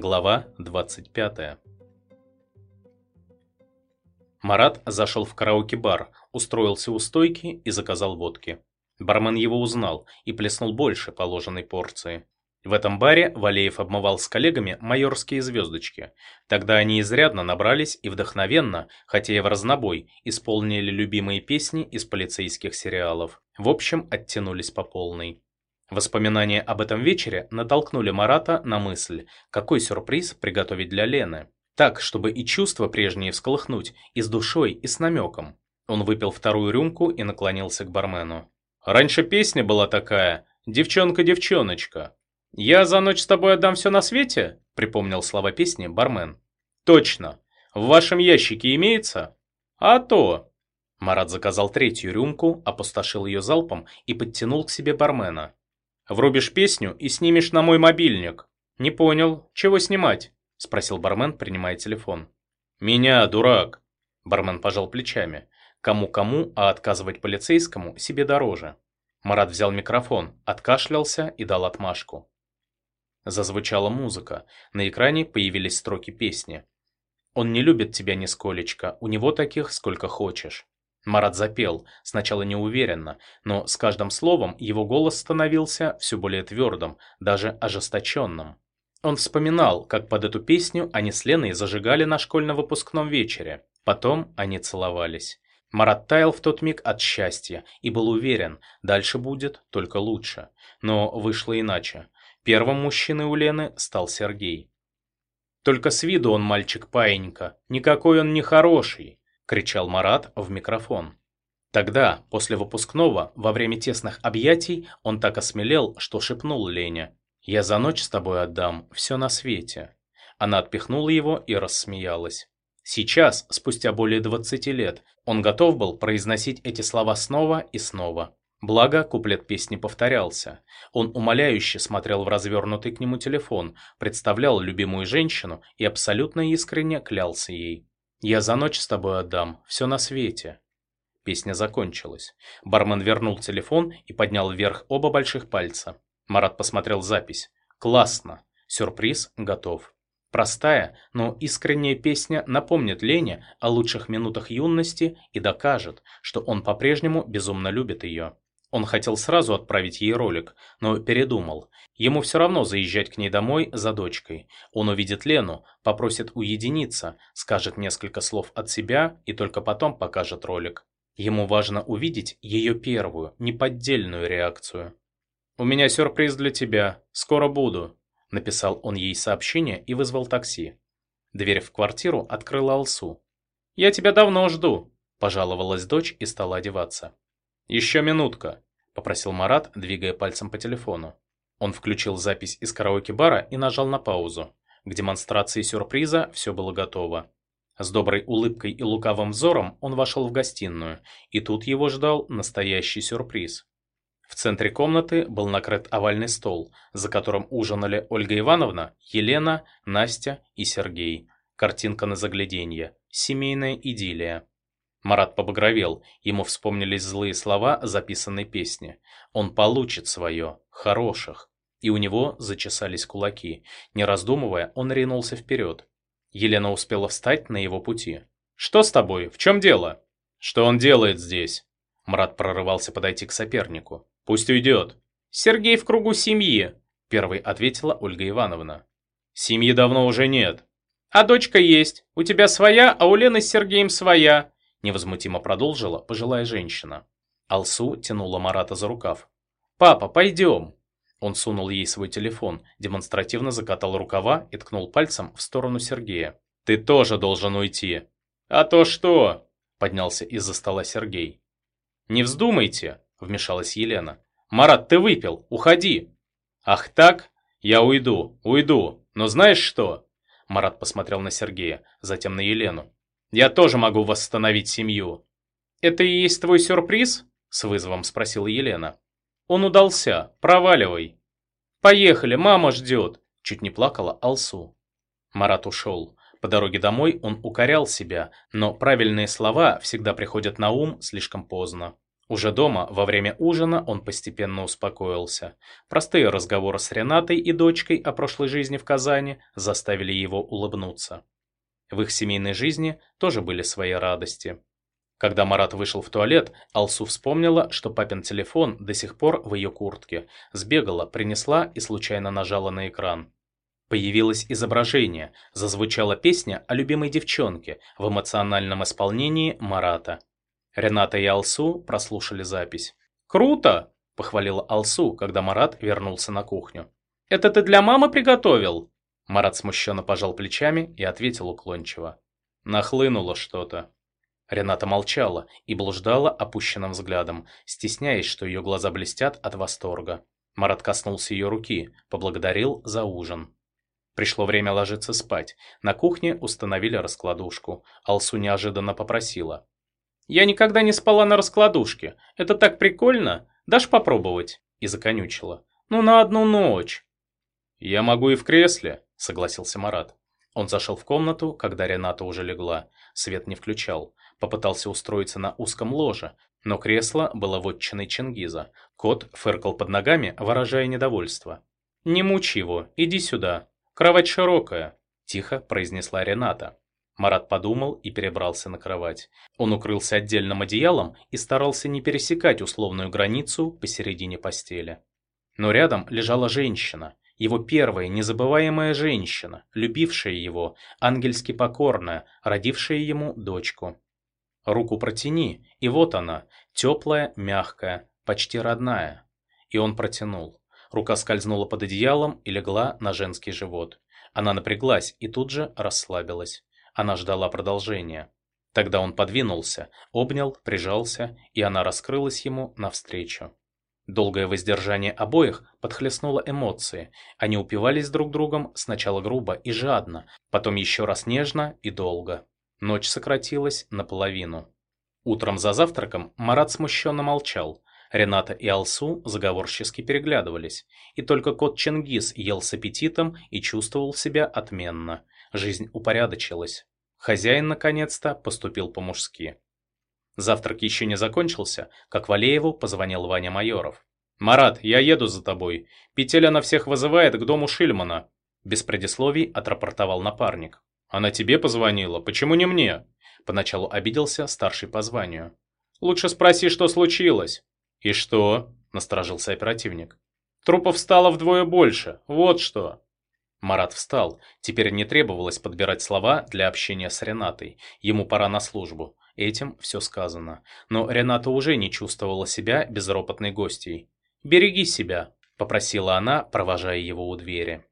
Глава 25 Марат зашел в караоке-бар, устроился у стойки и заказал водки. Бармен его узнал и плеснул больше положенной порции. В этом баре Валеев обмывал с коллегами майорские звездочки. Тогда они изрядно набрались и вдохновенно, хотя и в разнобой, исполнили любимые песни из полицейских сериалов. В общем, оттянулись по полной. Воспоминания об этом вечере натолкнули Марата на мысль, какой сюрприз приготовить для Лены. Так, чтобы и чувства прежние всколыхнуть, и с душой, и с намеком. Он выпил вторую рюмку и наклонился к бармену. «Раньше песня была такая «Девчонка-девчоночка». «Я за ночь с тобой отдам все на свете?» — припомнил слова песни бармен. «Точно. В вашем ящике имеется?» «А то!» Марат заказал третью рюмку, опустошил ее залпом и подтянул к себе бармена. «Врубишь песню и снимешь на мой мобильник». «Не понял. Чего снимать?» — спросил бармен, принимая телефон. «Меня, дурак!» Бармен пожал плечами. Кому-кому, а отказывать полицейскому себе дороже. Марат взял микрофон, откашлялся и дал отмашку. Зазвучала музыка, на экране появились строки песни. «Он не любит тебя нисколечко, у него таких сколько хочешь». Марат запел, сначала неуверенно, но с каждым словом его голос становился все более твердым, даже ожесточенным. Он вспоминал, как под эту песню они с Леной зажигали на школьном выпускном вечере. Потом они целовались. Марат таял в тот миг от счастья и был уверен, дальше будет только лучше. Но вышло иначе. Первым мужчиной у Лены стал Сергей. «Только с виду он мальчик-паинька, никакой он не хороший!» – кричал Марат в микрофон. Тогда, после выпускного, во время тесных объятий, он так осмелел, что шепнул Лене. «Я за ночь с тобой отдам все на свете». Она отпихнула его и рассмеялась. Сейчас, спустя более 20 лет, он готов был произносить эти слова снова и снова. Благо, куплет песни повторялся. Он умоляюще смотрел в развернутый к нему телефон, представлял любимую женщину и абсолютно искренне клялся ей. «Я за ночь с тобой отдам, все на свете». Песня закончилась. Бармен вернул телефон и поднял вверх оба больших пальца. Марат посмотрел запись. «Классно. Сюрприз готов». Простая, но искренняя песня напомнит Лене о лучших минутах юности и докажет, что он по-прежнему безумно любит ее. Он хотел сразу отправить ей ролик, но передумал. Ему все равно заезжать к ней домой за дочкой. Он увидит Лену, попросит уединиться, скажет несколько слов от себя и только потом покажет ролик. Ему важно увидеть ее первую, неподдельную реакцию. «У меня сюрприз для тебя. Скоро буду», – написал он ей сообщение и вызвал такси. Дверь в квартиру открыла Алсу. «Я тебя давно жду», – пожаловалась дочь и стала одеваться. «Еще минутка», – попросил Марат, двигая пальцем по телефону. Он включил запись из караоке-бара и нажал на паузу. К демонстрации сюрприза все было готово. С доброй улыбкой и лукавым взором он вошел в гостиную, и тут его ждал настоящий сюрприз. В центре комнаты был накрыт овальный стол, за которым ужинали Ольга Ивановна, Елена, Настя и Сергей. Картинка на загляденье. Семейная идиллия. Марат побагровел, ему вспомнились злые слова записанной песни. Он получит свое, хороших. И у него зачесались кулаки. Не раздумывая, он ринулся вперед. Елена успела встать на его пути. «Что с тобой? В чем дело?» «Что он делает здесь?» Марат прорывался подойти к сопернику. «Пусть уйдет». «Сергей в кругу семьи», – первой ответила Ольга Ивановна. «Семьи давно уже нет». «А дочка есть. У тебя своя, а у Лены с Сергеем своя невозмутимо продолжила пожилая женщина. Алсу тянула Марата за рукав. «Папа, пойдем!» Он сунул ей свой телефон, демонстративно закатал рукава и ткнул пальцем в сторону Сергея. «Ты тоже должен уйти!» «А то что?» – поднялся из-за стола Сергей. «Не вздумайте!» – вмешалась Елена. «Марат, ты выпил! Уходи!» «Ах так? Я уйду, уйду! Но знаешь что?» Марат посмотрел на Сергея, затем на Елену. Я тоже могу восстановить семью». «Это и есть твой сюрприз?» – с вызовом спросила Елена. «Он удался. Проваливай». «Поехали, мама ждет», – чуть не плакала Алсу. Марат ушел. По дороге домой он укорял себя, но правильные слова всегда приходят на ум слишком поздно. Уже дома, во время ужина, он постепенно успокоился. Простые разговоры с Ренатой и дочкой о прошлой жизни в Казани заставили его улыбнуться. В их семейной жизни тоже были свои радости. Когда Марат вышел в туалет, Алсу вспомнила, что папин телефон до сих пор в ее куртке. Сбегала, принесла и случайно нажала на экран. Появилось изображение, зазвучала песня о любимой девчонке в эмоциональном исполнении Марата. Рената и Алсу прослушали запись. «Круто!» – похвалила Алсу, когда Марат вернулся на кухню. «Это ты для мамы приготовил?» Марат смущенно пожал плечами и ответил уклончиво. Нахлынуло что-то. Рената молчала и блуждала опущенным взглядом, стесняясь, что ее глаза блестят от восторга. Марат коснулся ее руки, поблагодарил за ужин. Пришло время ложиться спать. На кухне установили раскладушку. Алсу неожиданно попросила. Я никогда не спала на раскладушке. Это так прикольно. Дашь попробовать?» И законючила. «Ну, на одну ночь». «Я могу и в кресле», — согласился Марат. Он зашел в комнату, когда Рената уже легла. Свет не включал. Попытался устроиться на узком ложе, но кресло было вотчиной Чингиза. Кот фыркал под ногами, выражая недовольство. «Не мучи его, иди сюда. Кровать широкая», – тихо произнесла Рената. Марат подумал и перебрался на кровать. Он укрылся отдельным одеялом и старался не пересекать условную границу посередине постели. Но рядом лежала женщина, его первая незабываемая женщина, любившая его, ангельски покорная, родившая ему дочку. Руку протяни, и вот она, теплая, мягкая, почти родная. И он протянул. Рука скользнула под одеялом и легла на женский живот. Она напряглась и тут же расслабилась. Она ждала продолжения. Тогда он подвинулся, обнял, прижался, и она раскрылась ему навстречу. Долгое воздержание обоих подхлестнуло эмоции. Они упивались друг другом сначала грубо и жадно, потом еще раз нежно и долго. Ночь сократилась наполовину. Утром за завтраком Марат смущенно молчал. Рената и Алсу заговорчески переглядывались. И только кот Чингис ел с аппетитом и чувствовал себя отменно. Жизнь упорядочилась. Хозяин, наконец-то, поступил по-мужски. Завтрак еще не закончился, как Валееву позвонил Ваня Майоров. «Марат, я еду за тобой. Петеля на всех вызывает к дому Шильмана». Без предисловий отрапортовал напарник. «Она тебе позвонила? Почему не мне?» Поначалу обиделся старший по званию. «Лучше спроси, что случилось». «И что?» – насторожился оперативник. «Трупов стало вдвое больше. Вот что». Марат встал. Теперь не требовалось подбирать слова для общения с Ренатой. Ему пора на службу. Этим все сказано. Но Рената уже не чувствовала себя безропотной гостьей. «Береги себя», – попросила она, провожая его у двери.